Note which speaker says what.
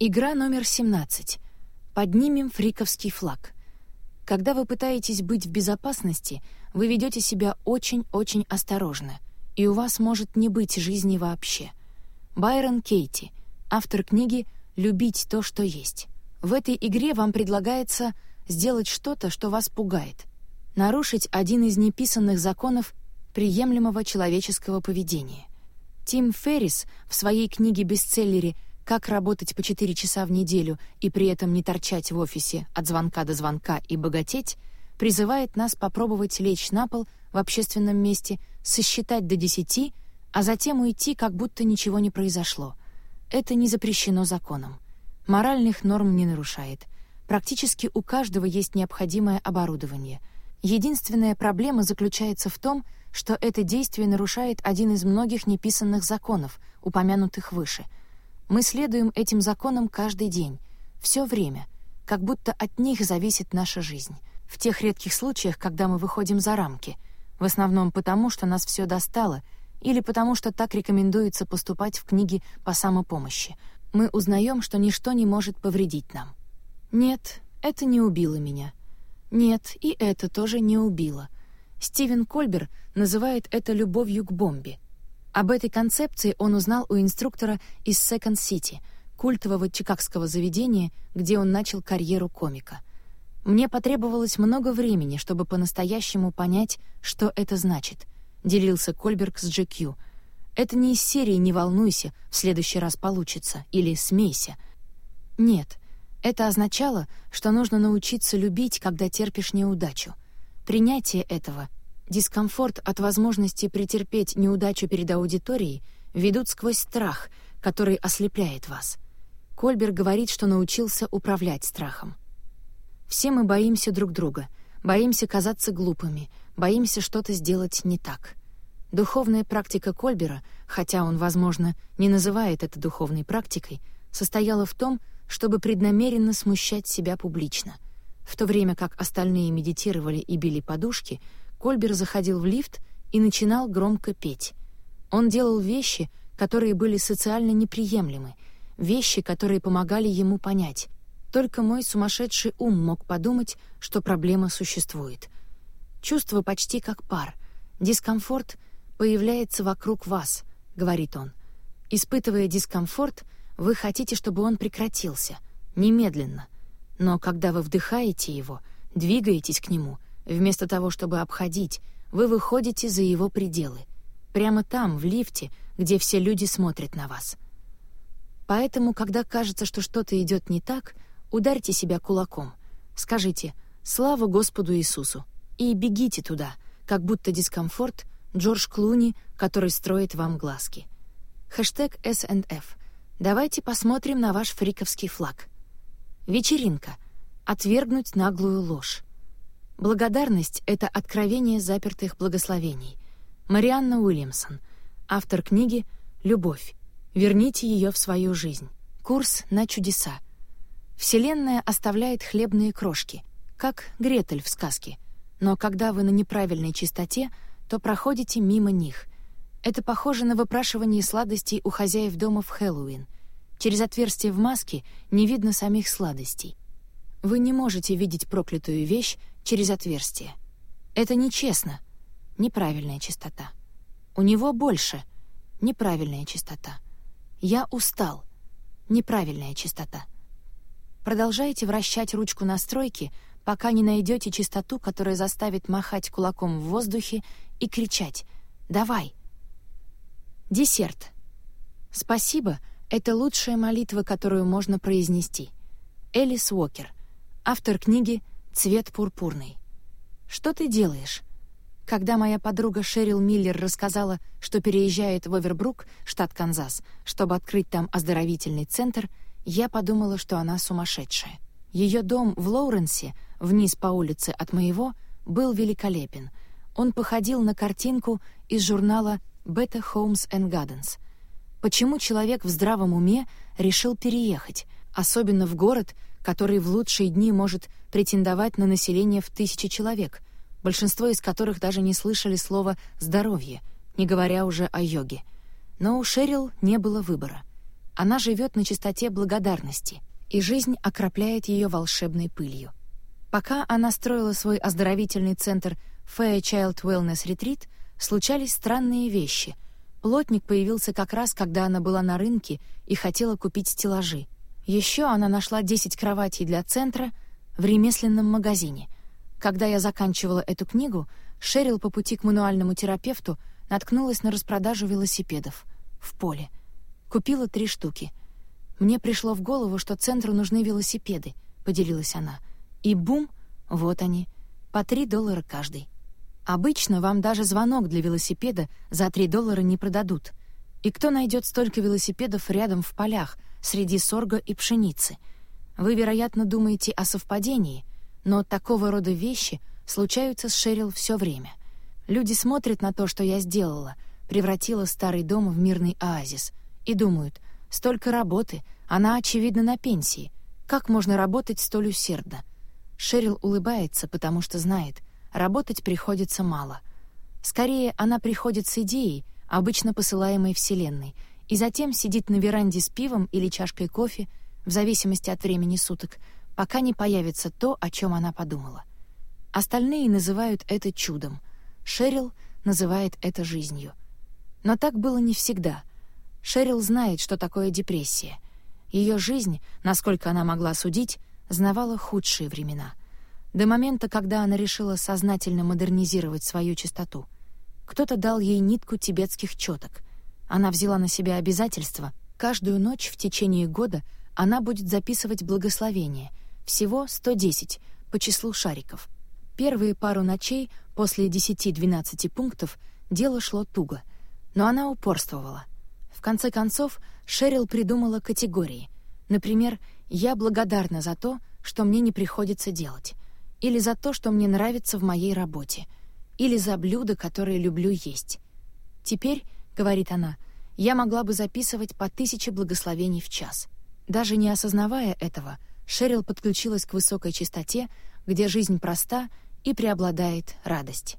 Speaker 1: Игра номер 17. Поднимем фриковский флаг. Когда вы пытаетесь быть в безопасности, вы ведете себя очень-очень осторожно, и у вас может не быть жизни вообще. Байрон Кейти, автор книги «Любить то, что есть». В этой игре вам предлагается сделать что-то, что вас пугает, нарушить один из неписанных законов приемлемого человеческого поведения. Тим Феррис в своей книге-бестселлере «Как работать по 4 часа в неделю и при этом не торчать в офисе от звонка до звонка и богатеть» призывает нас попробовать лечь на пол в общественном месте, сосчитать до десяти, а затем уйти, как будто ничего не произошло. Это не запрещено законом. Моральных норм не нарушает. Практически у каждого есть необходимое оборудование. Единственная проблема заключается в том, что это действие нарушает один из многих неписанных законов, упомянутых выше. Мы следуем этим законам каждый день, все время, как будто от них зависит наша жизнь. В тех редких случаях, когда мы выходим за рамки, в основном потому, что нас все достало, или потому что так рекомендуется поступать в книге по самопомощи, мы узнаем, что ничто не может повредить нам. Нет, это не убило меня. Нет, и это тоже не убило. Стивен Кольбер называет это любовью к бомбе. Об этой концепции он узнал у инструктора из Second City, культового чикагского заведения, где он начал карьеру комика. Мне потребовалось много времени, чтобы по-настоящему понять, что это значит, делился Кольберг с GQ. Это не из серии «Не волнуйся, в следующий раз получится» или «Смейся». Нет, это означало, что нужно научиться любить, когда терпишь неудачу. Принятие этого, дискомфорт от возможности претерпеть неудачу перед аудиторией ведут сквозь страх, который ослепляет вас. Кольбер говорит, что научился управлять страхом. Все мы боимся друг друга, боимся казаться глупыми, боимся что-то сделать не так. Духовная практика Кольбера, хотя он, возможно, не называет это духовной практикой, состояла в том, чтобы преднамеренно смущать себя публично. В то время как остальные медитировали и били подушки, Кольбер заходил в лифт и начинал громко петь. Он делал вещи, которые были социально неприемлемы, вещи, которые помогали ему понять. Только мой сумасшедший ум мог подумать, что проблема существует. Чувство почти как пар. Дискомфорт — появляется вокруг вас, говорит он. Испытывая дискомфорт, вы хотите, чтобы он прекратился, немедленно. Но когда вы вдыхаете его, двигаетесь к нему, вместо того, чтобы обходить, вы выходите за его пределы. Прямо там, в лифте, где все люди смотрят на вас. Поэтому, когда кажется, что что-то идет не так, ударьте себя кулаком. Скажите «Слава Господу Иисусу» и бегите туда, как будто дискомфорт — Джордж Клуни, который строит вам глазки. Хэштег СНФ. Давайте посмотрим на ваш фриковский флаг. Вечеринка. Отвергнуть наглую ложь. Благодарность — это откровение запертых благословений. Марианна Уильямсон. Автор книги «Любовь. Верните ее в свою жизнь». Курс на чудеса. Вселенная оставляет хлебные крошки, как Гретель в сказке. Но когда вы на неправильной чистоте — то проходите мимо них. Это похоже на выпрашивание сладостей у хозяев дома в Хэллоуин. Через отверстие в маске не видно самих сладостей. Вы не можете видеть проклятую вещь через отверстие. Это нечестно. Неправильная чистота. У него больше. Неправильная чистота. Я устал. Неправильная чистота. Продолжайте вращать ручку настройки, пока не найдете чистоту, которая заставит махать кулаком в воздухе и кричать «Давай!». Десерт. «Спасибо» — это лучшая молитва, которую можно произнести. Элис Уокер, автор книги «Цвет пурпурный». «Что ты делаешь?» Когда моя подруга Шерил Миллер рассказала, что переезжает в Овербрук, штат Канзас, чтобы открыть там оздоровительный центр, я подумала, что она сумасшедшая. Ее дом в Лоуренсе, вниз по улице от моего, был великолепен — он походил на картинку из журнала «Better Homes and Gardens». Почему человек в здравом уме решил переехать, особенно в город, который в лучшие дни может претендовать на население в тысячи человек, большинство из которых даже не слышали слова «здоровье», не говоря уже о йоге. Но у Шерил не было выбора. Она живет на чистоте благодарности, и жизнь окропляет ее волшебной пылью. Пока она строила свой оздоровительный центр Fairchild Wellness Retreat, случались странные вещи. Плотник появился как раз, когда она была на рынке и хотела купить стеллажи. Еще она нашла 10 кроватей для центра в ремесленном магазине. Когда я заканчивала эту книгу, Шерил по пути к мануальному терапевту наткнулась на распродажу велосипедов в поле. Купила три штуки. Мне пришло в голову, что центру нужны велосипеды, поделилась она. И бум, вот они, по три доллара каждый. Обычно вам даже звонок для велосипеда за три доллара не продадут. И кто найдет столько велосипедов рядом в полях, среди сорга и пшеницы? Вы, вероятно, думаете о совпадении, но такого рода вещи случаются с Шерил все время. Люди смотрят на то, что я сделала, превратила старый дом в мирный оазис, и думают, столько работы, она, очевидно, на пенсии. Как можно работать столь усердно? Шерил улыбается, потому что знает, работать приходится мало. Скорее, она приходит с идеей, обычно посылаемой Вселенной, и затем сидит на веранде с пивом или чашкой кофе, в зависимости от времени суток, пока не появится то, о чем она подумала. Остальные называют это чудом. Шерил называет это жизнью. Но так было не всегда. Шерил знает, что такое депрессия. Ее жизнь, насколько она могла судить, знавала худшие времена. До момента, когда она решила сознательно модернизировать свою чистоту. Кто-то дал ей нитку тибетских четок. Она взяла на себя обязательство. Каждую ночь в течение года она будет записывать благословение. Всего 110 по числу шариков. Первые пару ночей после 10-12 пунктов дело шло туго. Но она упорствовала. В конце концов, Шерил придумала категории. Например, я благодарна за то, что мне не приходится делать, или за то, что мне нравится в моей работе, или за блюда, которые люблю есть. Теперь, говорит она, я могла бы записывать по тысяче благословений в час. Даже не осознавая этого, Шерил подключилась к высокой частоте, где жизнь проста и преобладает радость.